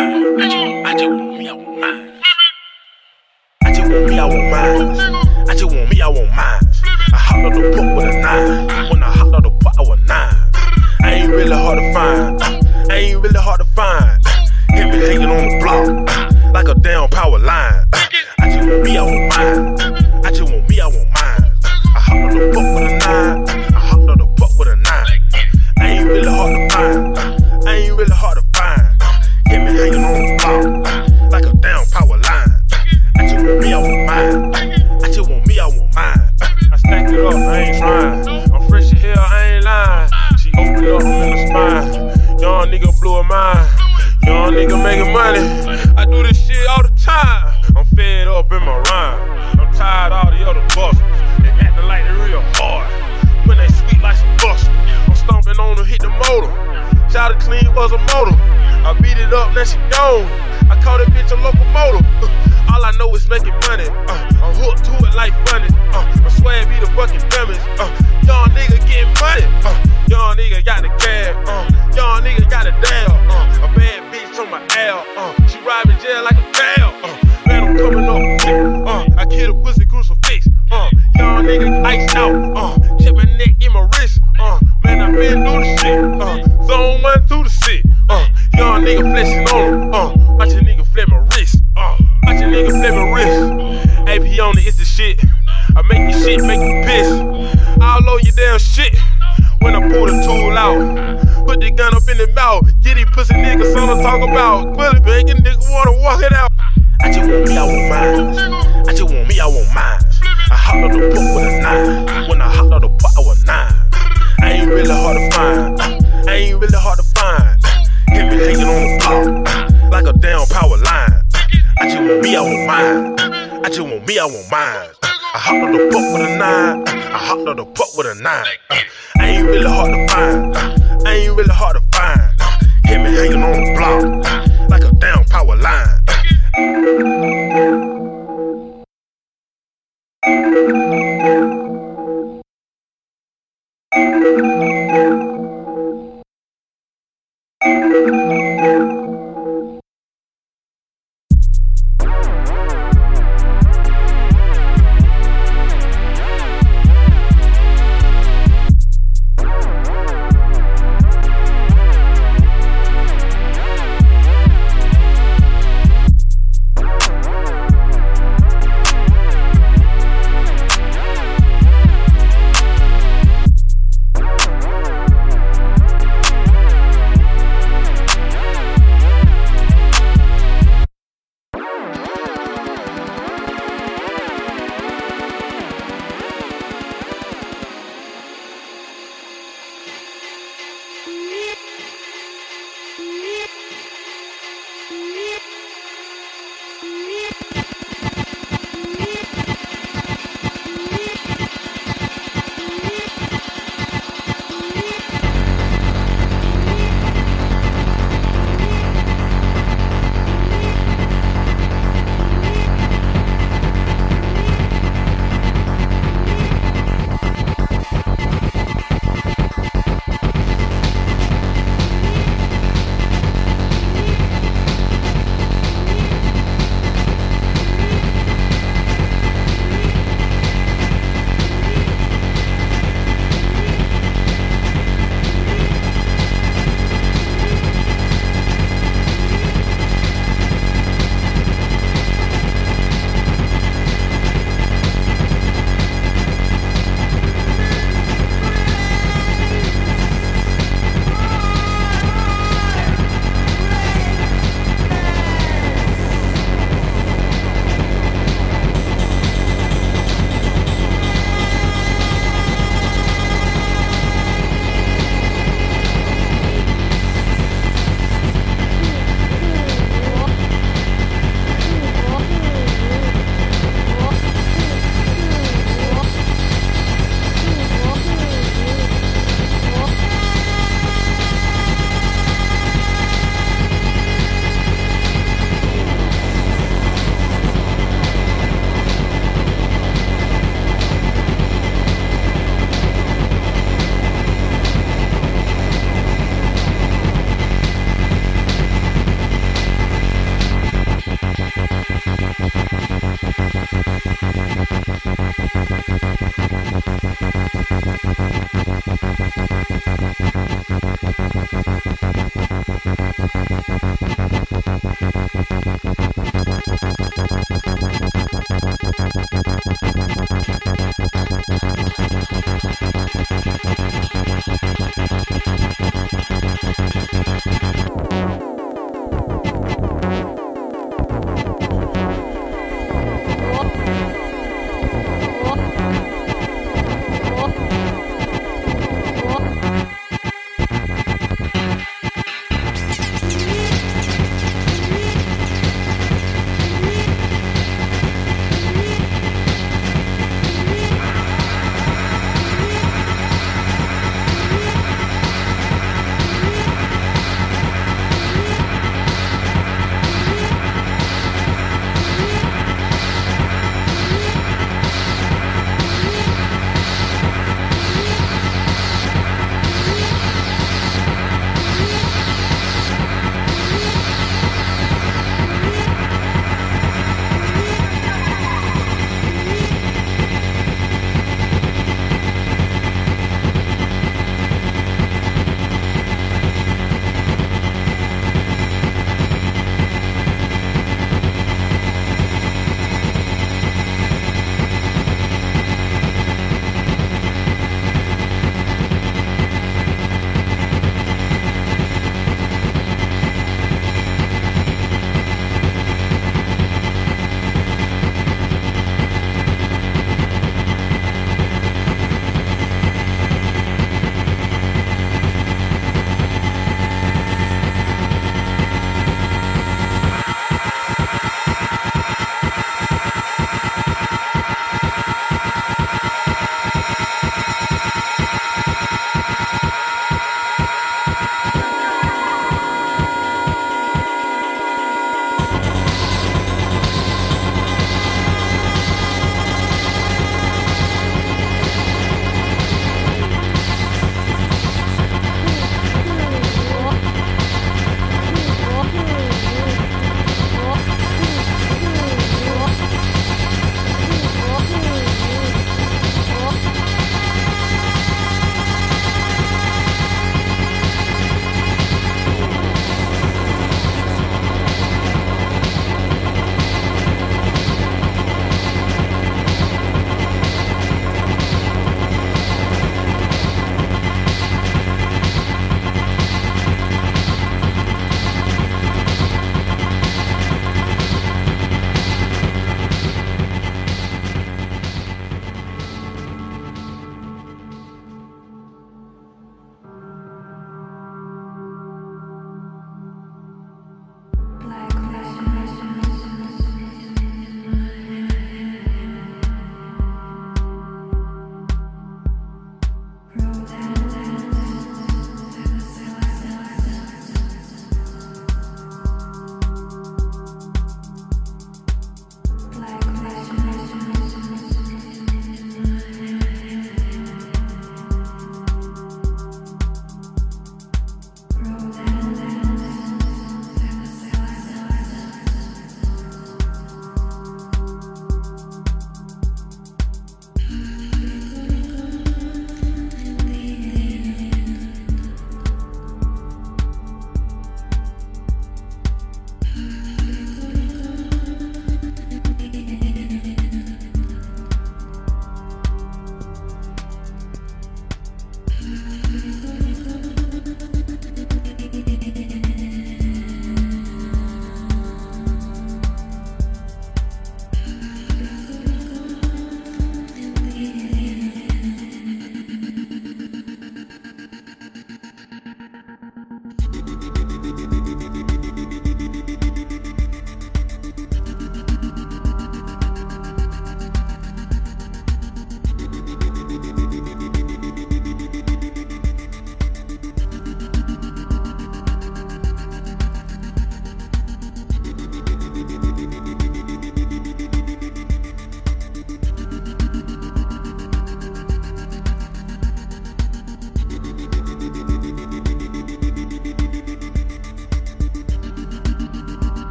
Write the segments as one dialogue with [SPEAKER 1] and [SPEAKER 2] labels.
[SPEAKER 1] I just want me, I want mine. I just want me, I want mine. I just want me, I want mine. I hopped out the block with a nine. When I hopped out the block, I was nine. I ain't really hard to find. I ain't really hard to find. Hit me hanging on the block like a damn power line. I just want me, I want really hard to find. Uh, I ain't really hard to find. Uh, hit me hanging on the block uh, like a damn power line. I just want me, I want mine. I just want me, I want mine. I hopped on the puck with a nine. I hopped on the puck with a nine. I ain't really hard to find. I ain't really hard to find. Hit me hanging on the block like a damn power line.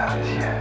[SPEAKER 2] Yeah.